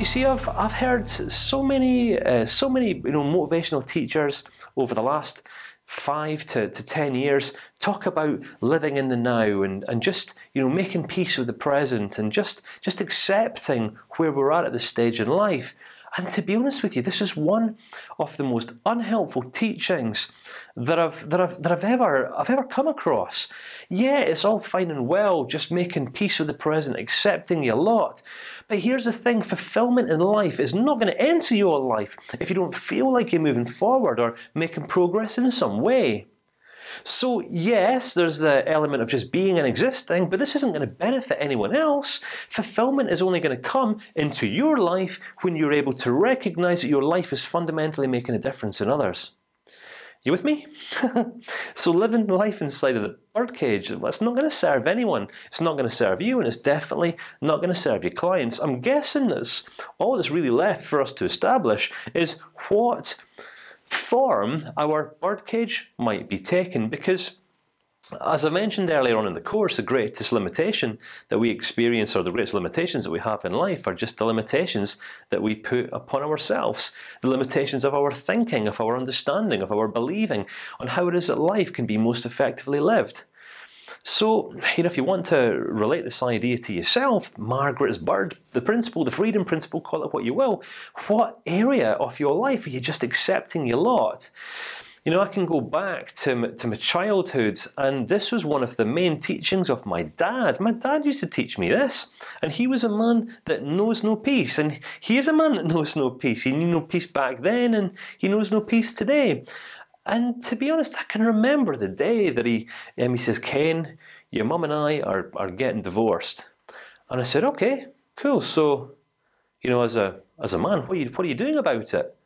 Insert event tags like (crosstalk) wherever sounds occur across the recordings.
You see, I've I've heard so many uh, so many you know motivational teachers over the last five to, to ten years talk about living in the now and and just you know making peace with the present and just just accepting where we're at at this stage in life. And to be honest with you, this is one of the most unhelpful teachings that I've that I've that I've ever I've ever come across. Yeah, it's all fine and well, just making peace with the present, accepting your lot. But here's the thing: fulfillment in life is not going to enter your life if you don't feel like you're moving forward or making progress in some way. So yes, there's the element of just being and existing, but this isn't going to benefit anyone else. Fulfillment is only going to come into your life when you're able to recognize that your life is fundamentally making a difference in others. You with me? (laughs) so living life inside of the birdcage, that's not going to serve anyone. It's not going to serve you, and it's definitely not going to serve your clients. I'm guessing that's all that's really left for us to establish is what form our birdcage might be taken because. As I mentioned earlier on in the course, the greatest limitation that we experience, or the greatest limitations that we have in life, are just the limitations that we put upon ourselves, the limitations of our thinking, of our understanding, of our believing on how it is that life can be most effectively lived. So, you know, if you want to relate this idea to yourself, Margaret's bird, the principle, the freedom principle, call it what you will. What area of your life are you just accepting your lot? You know, I can go back to to my childhood, and this was one of the main teachings of my dad. My dad used to teach me this, and he was a man that knows no peace, and he is a man that (laughs) knows no peace. He knew no peace back then, and he knows no peace today. And to be honest, I can remember the day that he um, he says, "Ken, your mum and I are are getting divorced," and I said, "Okay, cool. So, you know, as a as a man, what are you what are you doing about it?"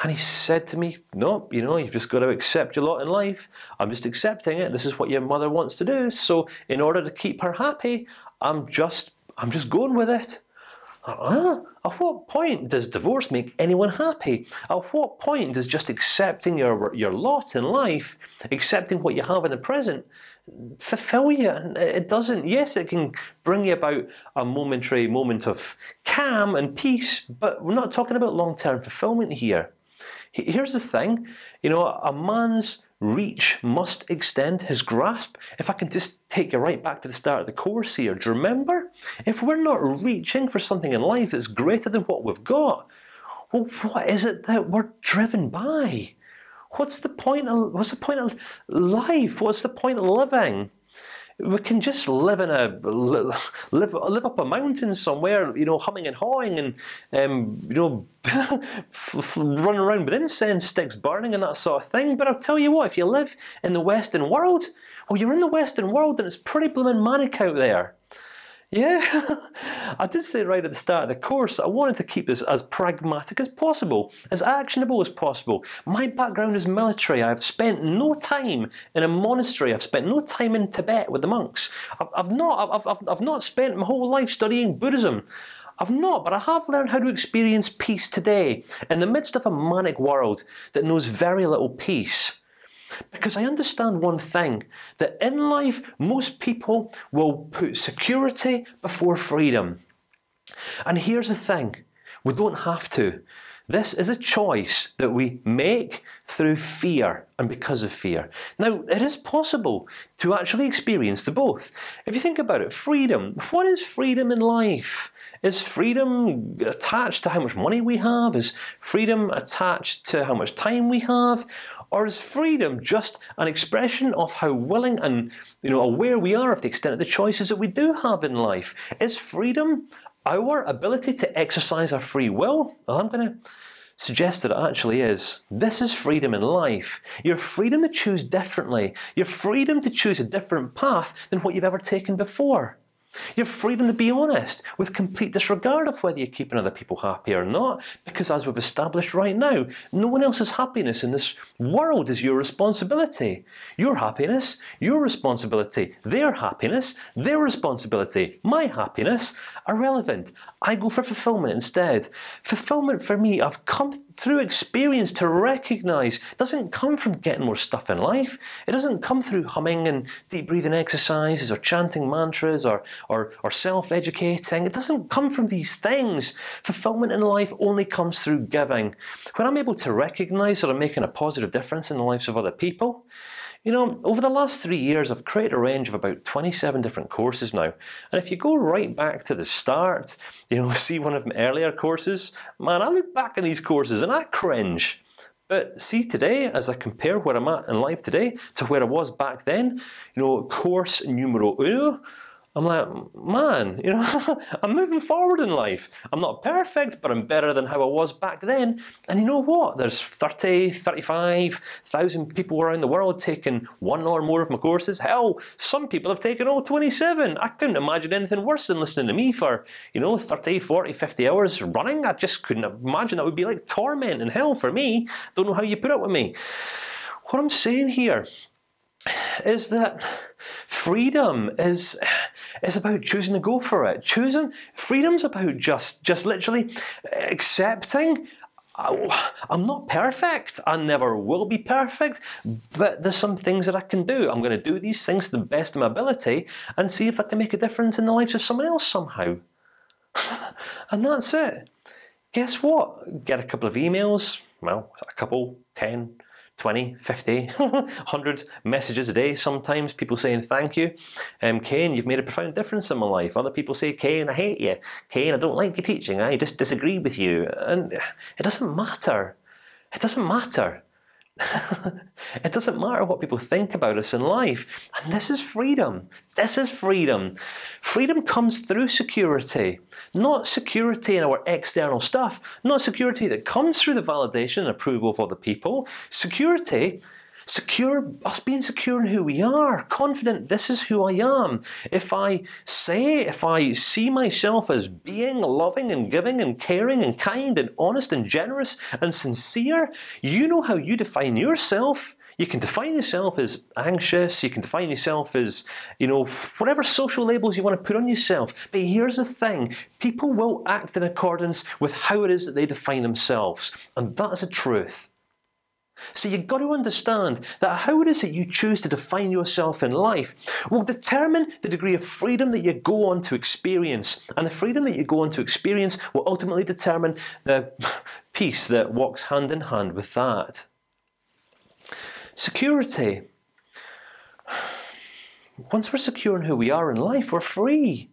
And he said to me, "No, you know, you've just got to accept your lot in life. I'm just accepting it. This is what your mother wants to do. So, in order to keep her happy, I'm just I'm just going with it." Uh, at what point does divorce make anyone happy? At what point does just accepting your your lot in life, accepting what you have in the present, fulfill you? And it doesn't. Yes, it can bring you about a momentary moment of calm and peace, but we're not talking about long-term fulfillment here. Here's the thing, you know, a man's reach must extend his grasp. If I can just take you right back to the start of the course here, do you remember? If we're not reaching for something in life that's greater than what we've got, well, what is it that we're driven by? What's the point of what's the point of life? What's the point of living? We can just live in a live live up a mountain somewhere, you know, humming and hawing, and um, you know, (laughs) run around with incense sticks burning and that sort of thing. But I'll tell you what, if you live in the Western world, well, you're in the Western world, and it's pretty blooming manic out there. Yeah, (laughs) I did say right at the start of the course I wanted to keep this as pragmatic as possible, as actionable as possible. My background is military. I've spent no time in a monastery. I've spent no time in Tibet with the monks. I've, I've not. I've, I've, I've not spent my whole life studying Buddhism. I've not, but I have learned how to experience peace today in the midst of a manic world that knows very little peace. Because I understand one thing: that in life, most people will put security before freedom. And here's the thing: we don't have to. This is a choice that we make through fear and because of fear. Now, it is possible to actually experience the both. If you think about it, freedom. What is freedom in life? Is freedom attached to how much money we have? Is freedom attached to how much time we have? Or is freedom just an expression of how willing and you know aware we are of the extent of the choices that we do have in life? Is freedom our ability to exercise our free will? Well, I'm going to suggest that it actually is. This is freedom in life. Your freedom to choose differently. Your freedom to choose a different path than what you've ever taken before. Your freedom to be honest, with complete disregard of whether you're keeping other people happy or not, because as we've established right now, no one else's happiness in this world is your responsibility. Your happiness, your responsibility. Their happiness, their responsibility. My happiness, irrelevant. I go for fulfillment instead. Fulfillment for me, I've come through experience to recognize, doesn't come from getting more stuff in life. It doesn't come through humming and deep breathing exercises or chanting mantras or or or self-educating. It doesn't come from these things. Fulfillment in life only comes through giving. When I'm able to recognize that I'm making a positive difference in the lives of other people, you know, over the last three years, I've created a range of about 27 different courses now. And if you go right back to the start, (laughs) you know, see one of my earlier courses, man, I look back in these courses and I cringe. But see today, as I compare where I'm at in life today to where I was back then, you know, course numero uno I'm like, man, you know, (laughs) I'm moving forward in life. I'm not perfect, but I'm better than how I was back then. And you know what? There's 30, 35,000 people around the world taking one or more of my courses. Hell, some people have taken all 27. I couldn't imagine anything worse than listening to me for, you know, 30, 40, 50 hours running. I just couldn't imagine that would be like torment and hell for me. Don't know how you put up with me. What I'm saying here is that freedom is is about choosing to go for it. Choosing freedom's about just just literally accepting. Oh, I'm not perfect. I never will be perfect, but there's some things that I can do. I'm going to do these things to the best of my ability and see if I can make a difference in the lives of someone else somehow. (laughs) and that's it. Guess what? Get a couple of emails. Well, a couple, ten, 20, 50, (laughs) 100 messages a day. Sometimes people saying thank you, um, Kane, you've made a profound difference in my life. Other people say, Kane, I hate you. Kane, I don't like your teaching. I just disagree with you. And it doesn't matter. It doesn't matter. (laughs) it doesn't matter what people think about us in life, and this is freedom. This is freedom. Freedom comes through security, not security in our external stuff, not security that comes through the validation and approval of other people. Security secure us being secure in who we are, confident this is who I am. If I say, if I see myself as being loving and giving and caring and kind and honest and generous and sincere, you know how you define yourself. You can define yourself as anxious. You can define yourself as, you know, whatever social labels you want to put on yourself. But here's the thing: people will act in accordance with how it is that they define themselves, and that is a truth. So you've got to understand that how it is that you choose to define yourself in life will determine the degree of freedom that you go on to experience, and the freedom that you go on to experience will ultimately determine the (laughs) peace that walks hand in hand with that. Security. (sighs) Once we're secure in who we are in life, we're free.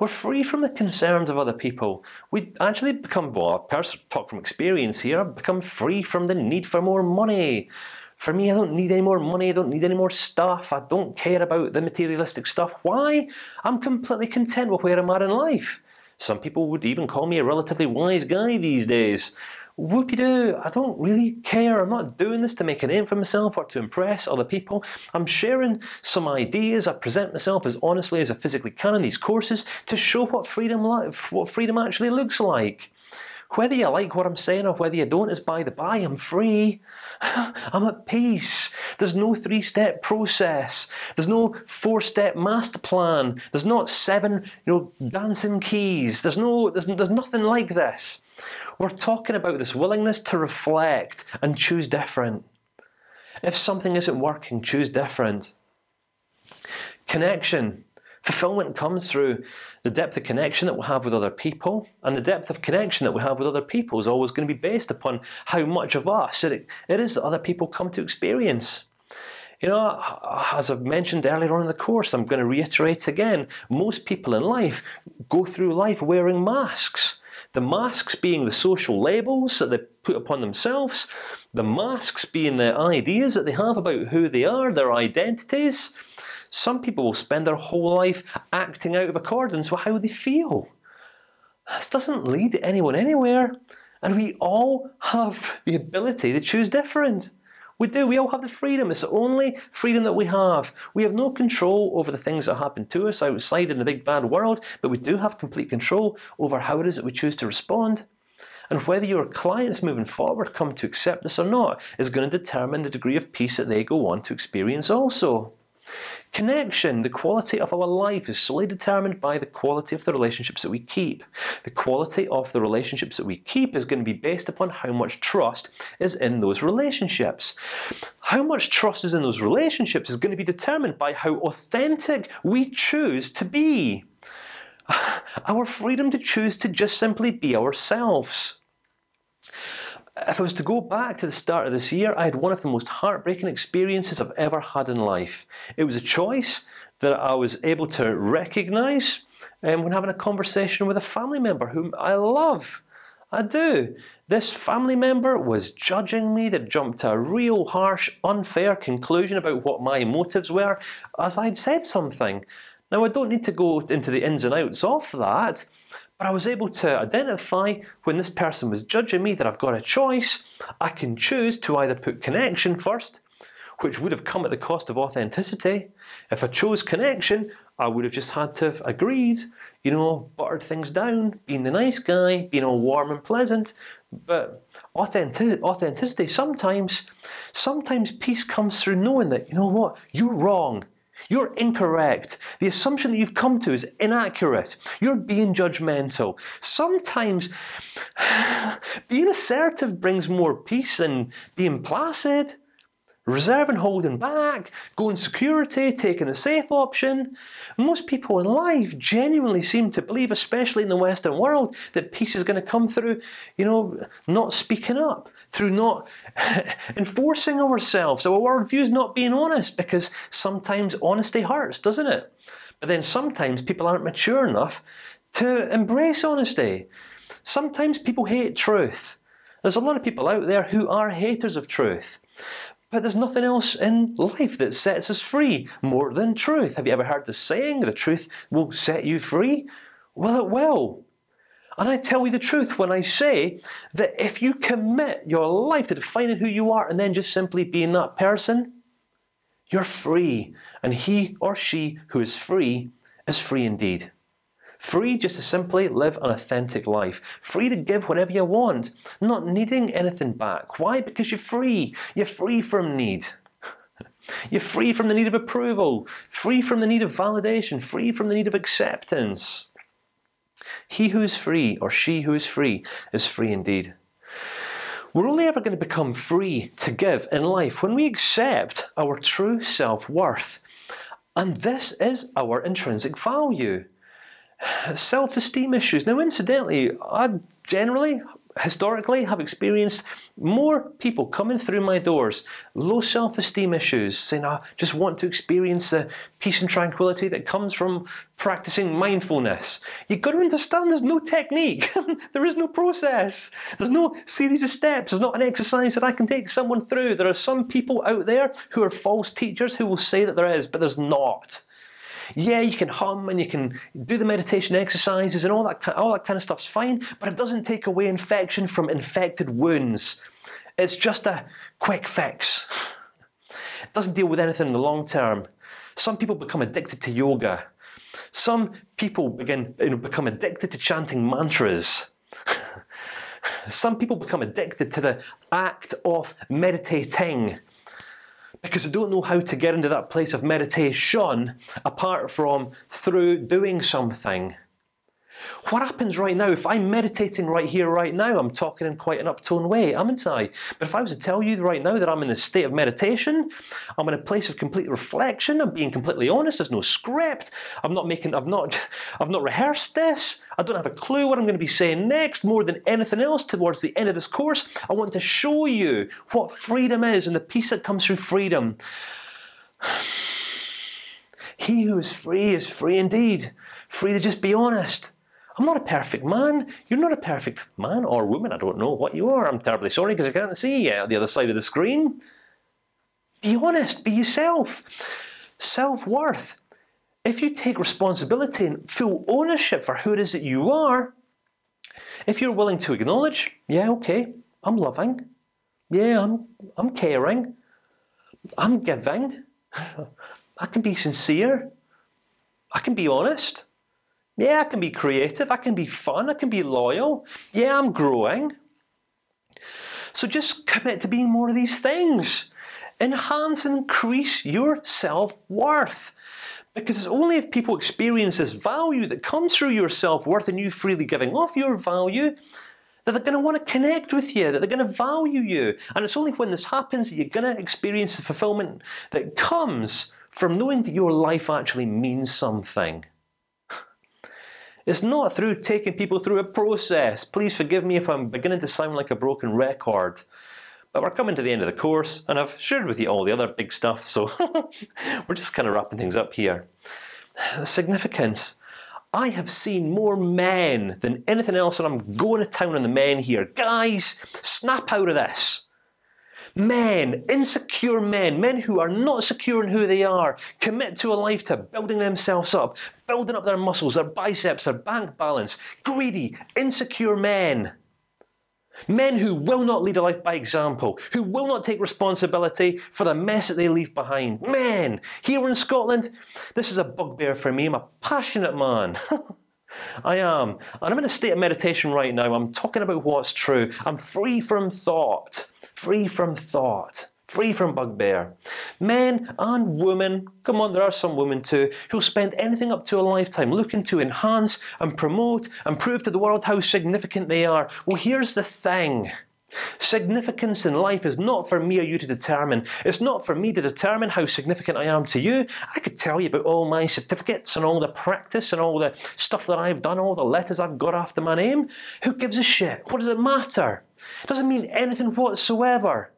We're free from the concerns of other people. We actually become well. Talk from experience here. Become free from the need for more money. For me, I don't need any more money. I don't need any more stuff. I don't care about the materialistic stuff. Why? I'm completely content with where I'm at in life. Some people would even call me a relatively wise guy these days whoopie doo, I don't really care. I'm not doing this to make a name for myself or to impress other people. I'm sharing some ideas. I present myself as honestly as I physically can in these courses to show what freedom, what freedom actually looks like. Whether you like what I'm saying or whether you don't is by the by. I'm free. (sighs) I'm at peace. There's no three-step process. There's no four-step master plan. There's not seven, you know, dancing keys. There's no, there's, there's nothing like this. We're talking about this willingness to reflect and choose different. If something isn't working, choose different. Connection, fulfillment comes through the depth of connection that we have with other people, and the depth of connection that we have with other people is always going to be based upon how much of us it, it is that other people come to experience. You know, as I've mentioned earlier on in the course, I'm going to reiterate again. Most people in life go through life wearing masks. The masks being the social labels that they put upon themselves, the masks being the ideas that they have about who they are, their identities. Some people will spend their whole life acting out of accordance with how they feel. This doesn't lead anyone anywhere, and we all have the ability to choose different. We do. We all have the freedom. It's the only freedom that we have. We have no control over the things that happen to us outside in the big bad world, but we do have complete control over how it is that we choose to respond. And whether your clients moving forward come to accept this or not is going to determine the degree of peace that they go on to experience also. Connection, the quality of our life, is solely determined by the quality of the relationships that we keep. The quality of the relationships that we keep is going to be based upon how much trust is in those relationships. How much trust is in those relationships is going to be determined by how authentic we choose to be. (sighs) Our freedom to choose to just simply be ourselves if I was to go back to the start of this year, I had one of the most heartbreaking experiences I've ever had in life. It was a choice that I was able to recognize um, when having a conversation with a family member whom I love. I do. This family member was judging me. They jumped to a real harsh, unfair conclusion about what my motives were, as I'd said something. Now I don't need to go into the ins and outs of that. But I was able to identify when this person was judging me that I've got a choice. I can choose to either put connection first, which would have come at the cost of authenticity. If I chose connection, I would have just had to have agreed, you know, buttered things down, being the nice guy, being all warm and pleasant. But authenticity, authenticity sometimes, sometimes peace comes through knowing that you know what, you're wrong. You're incorrect. The assumption that you've come to is inaccurate. You're being judgmental. Sometimes (sighs) being assertive brings more peace than being placid. Reserving, holding back, going security, taking the safe option. Most people in life genuinely seem to believe, especially in the Western world, that peace is going to come through, you know, not speaking up, through not (laughs) enforcing ourselves. Our worldview is not being honest, because sometimes honesty hurts, doesn't it? But then sometimes people aren't mature enough to embrace honesty. Sometimes people hate truth. There's a lot of people out there who are haters of truth. But there's nothing else in life that sets us free more than truth. Have you ever heard the saying, "The truth will set you free"? Well, it will. And I tell you the truth when I say that if you commit your life to defining who you are and then just simply being that person, you're free. And he or she who is free is free indeed. Free just to simply live an authentic life. Free to give whatever you want, not needing anything back. Why? Because you're free. You're free from need. (laughs) You're free from the need of approval, free from the need of validation, free from the need of acceptance. He who is free, or she who is free, is free indeed. We're only ever going to become free to give in life when we accept our true self-worth, and this is our intrinsic value (sighs) self-esteem issues. Now, incidentally, I generally historically have experienced more people coming through my doors, low self-esteem issues, saying, "I just want to experience the peace and tranquility that comes from practicing mindfulness." You've got to understand there's no technique, (laughs) there is no process, there's no series of steps, there's not an exercise that I can take someone through. There are some people out there who are false teachers who will say that there is, but there's not. Yeah, you can hum and you can do the meditation exercises and all that all that kind of stuff's fine, but it doesn't take away infection from infected wounds. It's just a quick fix. It doesn't deal with anything in the long term. Some people become addicted to yoga. Some people begin you know, become addicted to chanting mantras. (laughs) Some people become addicted to the act of meditating because I don't know how to get into that place of meditation apart from through doing something. What happens right now if I'm meditating right here, right now? I'm talking in quite an uptone way, haven't I? But if I was to tell you right now that I'm in a state of meditation, I'm in a place of complete reflection. I'm being completely honest. There's no script. I'm not making. I've not. (laughs) I've not rehearsed this. I don't have a clue what I'm going to be saying next. More than anything else, towards the end of this course, I want to show you what freedom is and the peace that comes through freedom. (sighs) He who is free is free indeed. Free to just be honest. I'm not a perfect man. You're not a perfect man or woman. I don't know what you are. I'm terribly sorry because I can't see you at the other side of the screen. Be honest. Be yourself. Self-worth. If you take responsibility and full ownership for who it is that you are, if you're willing to acknowledge, yeah, okay, I'm loving, yeah, I'm I'm caring, I'm giving, (laughs) I can be sincere, I can be honest. Yeah, I can be creative. I can be fun. I can be loyal. Yeah, I'm growing. So just commit to being more of these things. enhance and increase your self-worth. Because it's only if people experience this value that comes through your self-worth and you freely giving off your value that they're going to want to connect with you, that they're going to value you, and it's only when this happens that you're going to experience the fulfillment that comes from knowing that your life actually means something. It's not through taking people through a process. Please forgive me if I'm beginning to sound like a broken record. But we're coming to the end of the course, and I've shared with you all the other big stuff, so (laughs) we're just kind of wrapping things up here. Significance. I have seen more men than anything else, and I'm going to town on the men here. Guys, snap out of this. Men, insecure men, men who are not secure in who they are, commit to a life to building themselves up, building up their muscles, their biceps, their bank balance. Greedy, insecure men. Men who will not lead a life by example, who will not take responsibility for the mess that they leave behind. Men, here in Scotland, this is a bugbear for me. I'm a passionate man. (laughs) I am, and I'm in a state of meditation right now. I'm talking about what's true. I'm free from thought, free from thought free from bugbear. Men and women, come on, there are some women too, who'll spend anything up to a lifetime looking to enhance and promote and prove to the world how significant they are. Well, here's the thing. Significance in life is not for me or you to determine. It's not for me to determine how significant I am to you. I could tell you about all my certificates and all the practice and all the stuff that I've done, all the letters I've got after my name. Who gives a shit? What does it matter? It doesn't mean anything whatsoever.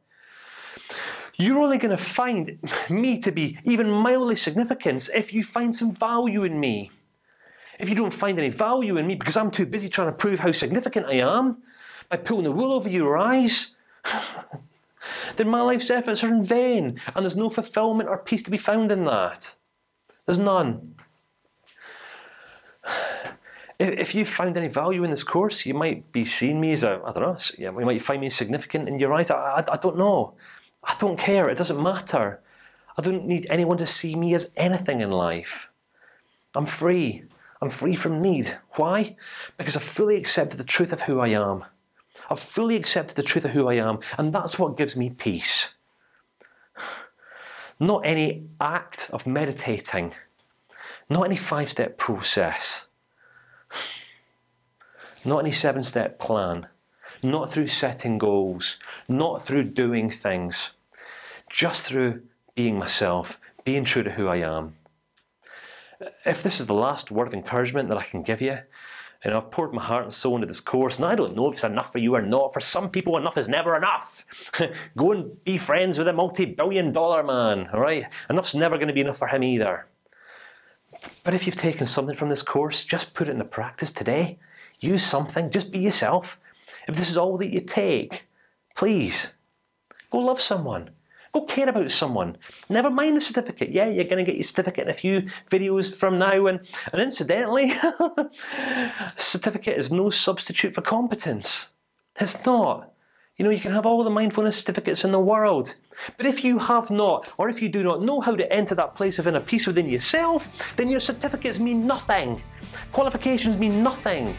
You're only going to find me to be even mildly significant if you find some value in me. If you don't find any value in me because I'm too busy trying to prove how significant I am by pulling the wool over your eyes, (laughs) then my life's efforts are in vain, and there's no fulfillment or peace to be found in that. There's none. If you found any value in this course, you might be seeing me as a I don't know. Yeah, You might find me significant in your eyes. I, I, I don't know. I don't care. It doesn't matter. I don't need anyone to see me as anything in life. I'm free. I'm free from need. Why? Because I've fully accept the truth of who I am. I've fully accept the truth of who I am, and that's what gives me peace. (sighs) Not any act of meditating, not any five-step process, not any seven-step plan, not through setting goals, not through doing things, just through being myself, being true to who I am. If this is the last word of encouragement that I can give you, and I've poured my heart and soul into this course, and I don't know if it's enough for you or not. For some people, enough is never enough. (laughs) Go and be friends with a multi-billion-dollar man. All right, enough's never going to be enough for him either. But if you've taken something from this course, just put it into practice today. Use something. Just be yourself. If this is all that you take, please go love someone. Go care about someone. Never mind the certificate. Yeah, you're going to get your certificate in a few videos from now, and and incidentally, (laughs) certificate is no substitute for competence. It's not. You know, you can have all the mindfulness certificates in the world, but if you have not, or if you do not know how to enter that place of inner peace within yourself, then your certificates mean nothing. Qualifications mean nothing.